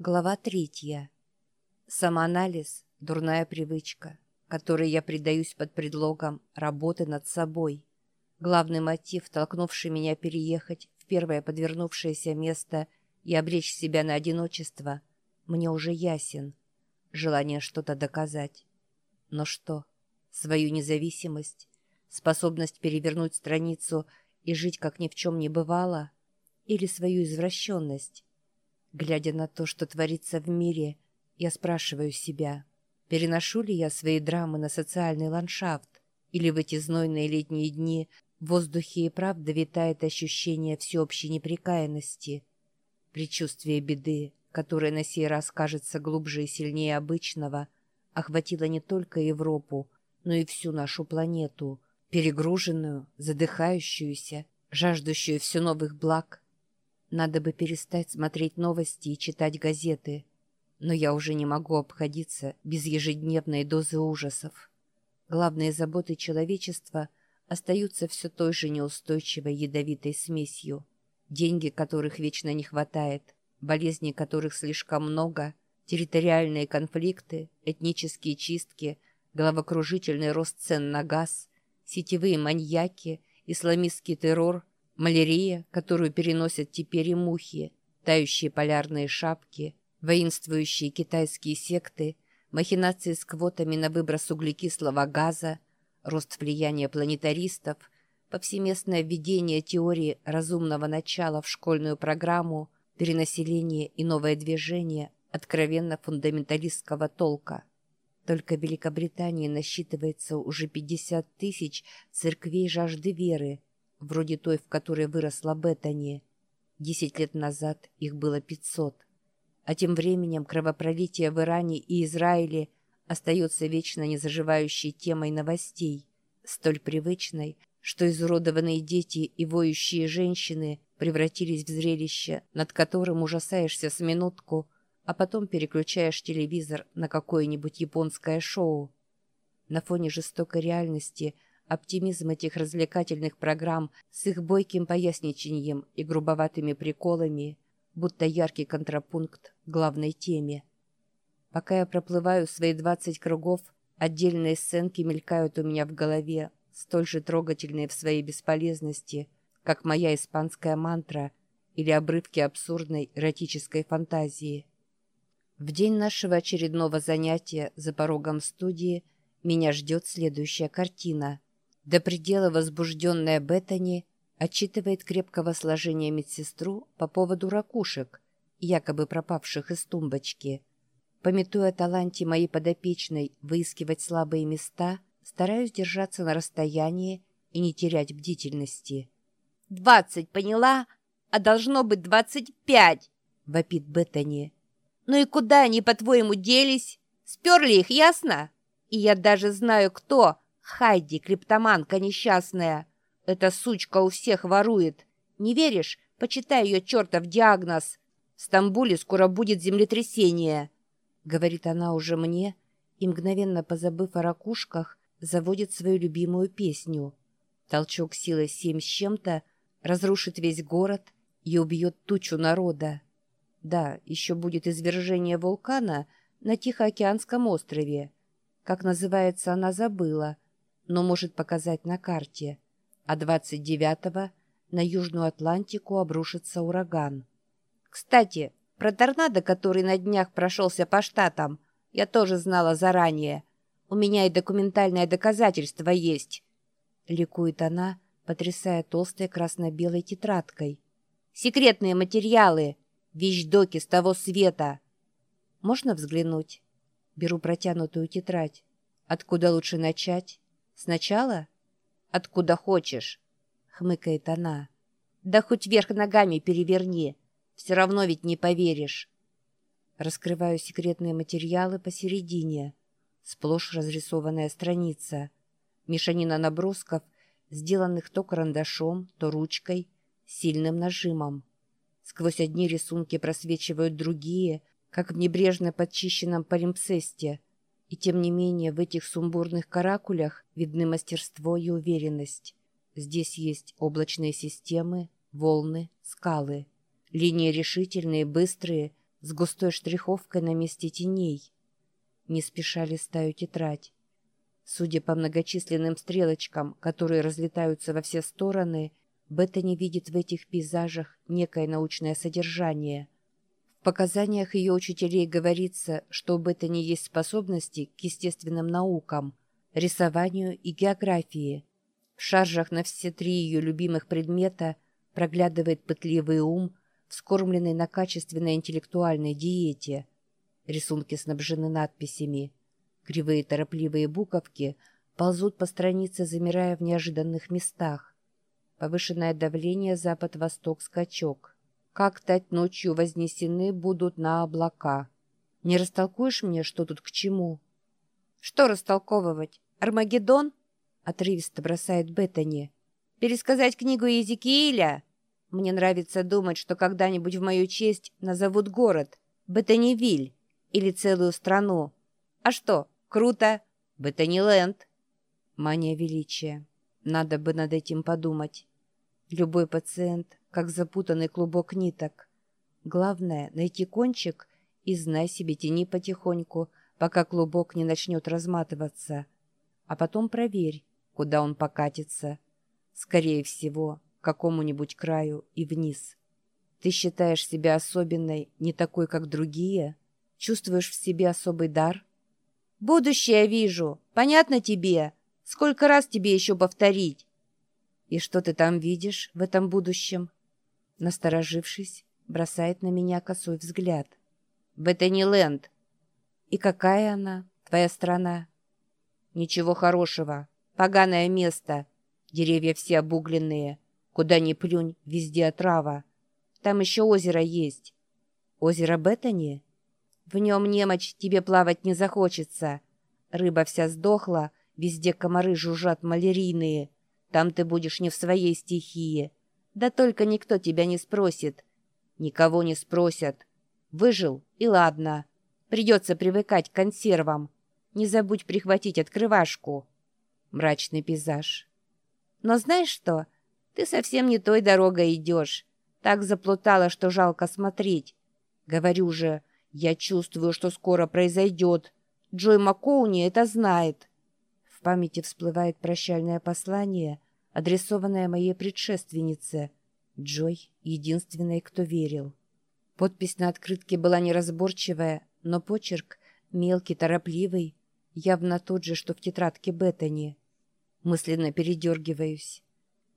Глава третья. Самоанализ – дурная привычка, которой я предаюсь под предлогом работы над собой. Главный мотив, толкнувший меня переехать в первое подвернувшееся место и обречь себя на одиночество, мне уже ясен. Желание что-то доказать. Но что? Свою независимость? Способность перевернуть страницу и жить, как ни в чем не бывало? Или свою извращенность? Глядя на то, что творится в мире, я спрашиваю себя, переношу ли я свои драмы на социальный ландшафт, или в эти знойные летние дни в воздухе и правда витает ощущение всеобщей непрекаянности, предчувствие беды, которое на сей раз кажется глубже и сильнее обычного, охватило не только Европу, но и всю нашу планету, перегруженную, задыхающуюся, жаждущую все новых благ – надо бы перестать смотреть новости и читать газеты. Но я уже не могу обходиться без ежедневной дозы ужасов. Главные заботы человечества остаются все той же неустойчивой ядовитой смесью. Деньги, которых вечно не хватает, болезней которых слишком много, территориальные конфликты, этнические чистки, головокружительный рост цен на газ, сетевые маньяки, исламистский террор – Малярия, которую переносят теперь и мухи, тающие полярные шапки, воинствующие китайские секты, махинации с квотами на выброс углекислого газа, рост влияния планетаристов, повсеместное введение теории разумного начала в школьную программу, перенаселение и новое движение откровенно фундаменталистского толка. Только в Великобритании насчитывается уже 50 тысяч церквей жажды веры – вроде той, в которой выросла Беттани. Десять лет назад их было пятьсот. А тем временем кровопролитие в Иране и Израиле остается вечно незаживающей темой новостей, столь привычной, что изуродованные дети и воющие женщины превратились в зрелище, над которым ужасаешься с минутку, а потом переключаешь телевизор на какое-нибудь японское шоу. На фоне жестокой реальности – Оптимизм этих развлекательных программ с их бойким поясничанием и грубоватыми приколами, будто яркий контрапункт главной теме. Пока я проплываю свои двадцать кругов, отдельные сценки мелькают у меня в голове, столь же трогательные в своей бесполезности, как моя испанская мантра или обрывки абсурдной эротической фантазии. В день нашего очередного занятия за порогом студии меня ждет следующая картина — до предела возбужденная Беттани отчитывает крепкого сложения медсестру по поводу ракушек, якобы пропавших из тумбочки. Пометуя таланте моей подопечной выискивать слабые места, стараюсь держаться на расстоянии и не терять бдительности. «Двадцать, поняла? А должно быть двадцать пять!» — вопит Беттани. «Ну и куда они, по-твоему, делись? Сперли их, ясно? И я даже знаю, кто, Хайди, криптоманка несчастная. Эта сучка у всех ворует. Не веришь? Почитай ее чертов диагноз. В Стамбуле скоро будет землетрясение. Говорит она уже мне и, мгновенно позабыв о ракушках, заводит свою любимую песню. Толчок силой семь с чем-то разрушит весь город и убьет тучу народа. Да, еще будет извержение вулкана на Тихоокеанском острове. Как называется, она забыла — но может показать на карте, а 29-го на Южную Атлантику обрушится ураган. Кстати, про торнадо, который на днях прошелся по штатам, я тоже знала заранее. У меня и документальное доказательство есть. Ликует она, потрясая толстой красно-белой тетрадкой. Секретные материалы, вещдоки с того света. Можно взглянуть? Беру протянутую тетрадь. Откуда лучше начать? Сначала? Откуда хочешь, хмыкает она. Да хоть вверх ногами переверни, все равно ведь не поверишь. Раскрываю секретные материалы посередине. Сплошь разрисованная страница. Мешанина набросков, сделанных то карандашом, то ручкой, сильным нажимом. Сквозь одни рисунки просвечивают другие, как в небрежно подчищенном полимпсесте — и тем не менее в этих сумбурных каракулях видны мастерство и уверенность. Здесь есть облачные системы, волны, скалы. Линии решительные, быстрые, с густой штриховкой на месте теней. Не спеша листаю тетрадь. Судя по многочисленным стрелочкам, которые разлетаются во все стороны, Бета не видит в этих пейзажах некое научное содержание. В показаниях ее учителей говорится, что у Бета не есть способности к естественным наукам, рисованию и географии. В шаржах на все три ее любимых предмета проглядывает пытливый ум, вскормленный на качественной интеллектуальной диете. Рисунки снабжены надписями. Кривые торопливые буковки ползут по странице, замирая в неожиданных местах. Повышенное давление запад-восток скачок. Как тать ночью вознесены будут на облака. Не растолкуешь мне, что тут к чему? Что растолковывать? Армагеддон? Отрывисто бросает Беттани. Пересказать книгу Езекииля? Мне нравится думать, что когда-нибудь в мою честь назовут город Беттанивиль или целую страну. А что, круто? Беттаниленд. Мания величия. Надо бы над этим подумать. Любой пациент, как запутанный клубок ниток. Главное — найти кончик и знай себе тяни потихоньку, пока клубок не начнет разматываться. А потом проверь, куда он покатится. Скорее всего, к какому-нибудь краю и вниз. Ты считаешь себя особенной, не такой, как другие? Чувствуешь в себе особый дар? Будущее вижу. Понятно тебе? Сколько раз тебе еще повторить? «И что ты там видишь в этом будущем?» Насторожившись, бросает на меня косой взгляд. «Беттани-ленд». «И какая она, твоя страна?» «Ничего хорошего. Поганое место. Деревья все обугленные. Куда ни плюнь, везде отрава. Там еще озеро есть». «Озеро Беттани?» «В нем немочь тебе плавать не захочется. Рыба вся сдохла, везде комары жужжат малярийные». Там ты будешь не в своей стихии. Да только никто тебя не спросит. Никого не спросят. Выжил, и ладно. Придется привыкать к консервам. Не забудь прихватить открывашку. Мрачный пейзаж. Но знаешь что? Ты совсем не той дорогой идешь. Так заплутала, что жалко смотреть. Говорю же, я чувствую, что скоро произойдет. Джой Маккоуни это знает. В памяти всплывает прощальное послание, адресованное моей предшественнице. Джой — единственной, кто верил. Подпись на открытке была неразборчивая, но почерк мелкий, торопливый, явно тот же, что в тетрадке Беттани. Мысленно передергиваюсь.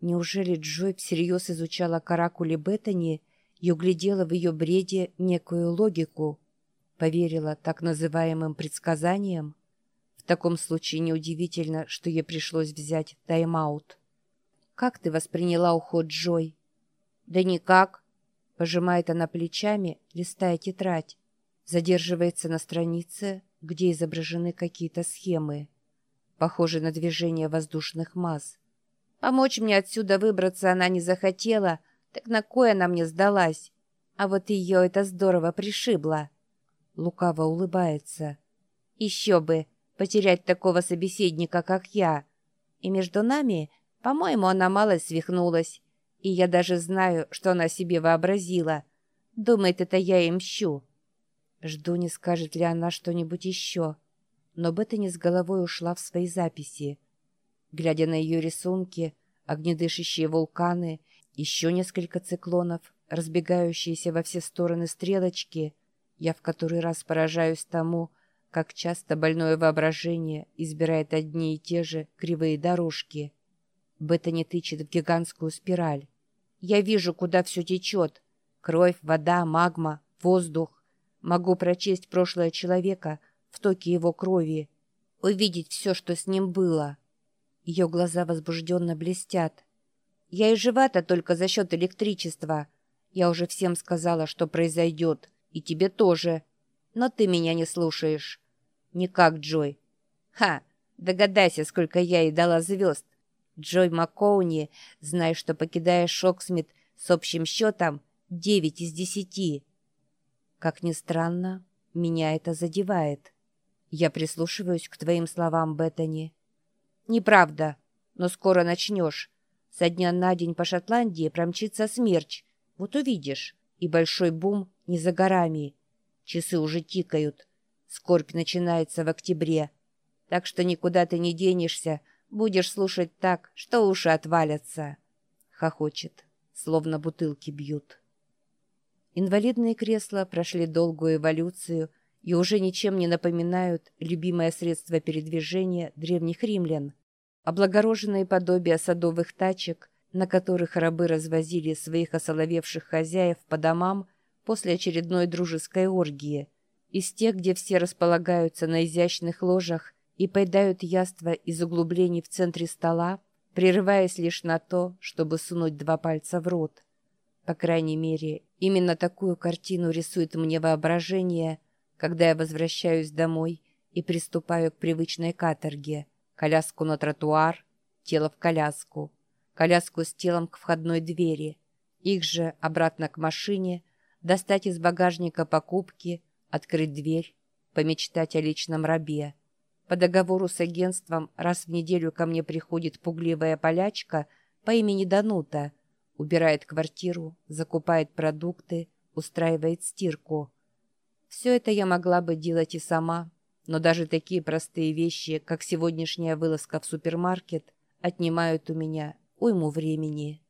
Неужели Джой всерьез изучала каракули Беттани и углядела в ее бреде некую логику? Поверила так называемым предсказаниям? В таком случае неудивительно, что ей пришлось взять тайм-аут. «Как ты восприняла уход Джой?» «Да никак», — пожимает она плечами, листая тетрадь. Задерживается на странице, где изображены какие-то схемы, похожие на движение воздушных масс. «Помочь мне отсюда выбраться она не захотела, так на кое она мне сдалась? А вот ее это здорово пришибло». Лукаво улыбается. «Еще бы! потерять такого собеседника, как я. И между нами, по-моему, она мало свихнулась. И я даже знаю, что она себе вообразила. Думает, это я и мщу. Жду, не скажет ли она что-нибудь еще. Но Беттани с головой ушла в свои записи. Глядя на ее рисунки, огнедышащие вулканы, еще несколько циклонов, разбегающиеся во все стороны стрелочки, я в который раз поражаюсь тому, как часто больное воображение избирает одни и те же кривые дорожки. Бета не тычет в гигантскую спираль. Я вижу, куда все течет. Кровь, вода, магма, воздух. Могу прочесть прошлое человека в токе его крови. Увидеть все, что с ним было. Ее глаза возбужденно блестят. Я и жива-то только за счет электричества. Я уже всем сказала, что произойдет. И тебе тоже. Но ты меня не слушаешь. Никак, Джой. Ха, догадайся, сколько я ей дала звезд. Джой Маккоуни, знай, что покидаешь Шоксмит с общим счетом 9 из 10. Как ни странно, меня это задевает. Я прислушиваюсь к твоим словам, Беттани. Неправда, но скоро начнешь. Со дня на день по Шотландии промчится смерч. Вот увидишь. И большой бум не за горами. Часы уже тикают. Скорбь начинается в октябре. Так что никуда ты не денешься, будешь слушать так, что уши отвалятся. Хохочет, словно бутылки бьют. Инвалидные кресла прошли долгую эволюцию и уже ничем не напоминают любимое средство передвижения древних римлян. Облагороженные подобия садовых тачек, на которых рабы развозили своих осоловевших хозяев по домам после очередной дружеской оргии, из тех, где все располагаются на изящных ложах и поедают яства из углублений в центре стола, прерываясь лишь на то, чтобы сунуть два пальца в рот. По крайней мере, именно такую картину рисует мне воображение, когда я возвращаюсь домой и приступаю к привычной каторге. Коляску на тротуар, тело в коляску, коляску с телом к входной двери, их же обратно к машине, достать из багажника покупки, открыть дверь, помечтать о личном рабе. По договору с агентством раз в неделю ко мне приходит пугливая полячка по имени Данута, убирает квартиру, закупает продукты, устраивает стирку. Все это я могла бы делать и сама, но даже такие простые вещи, как сегодняшняя вылазка в супермаркет, отнимают у меня уйму времени.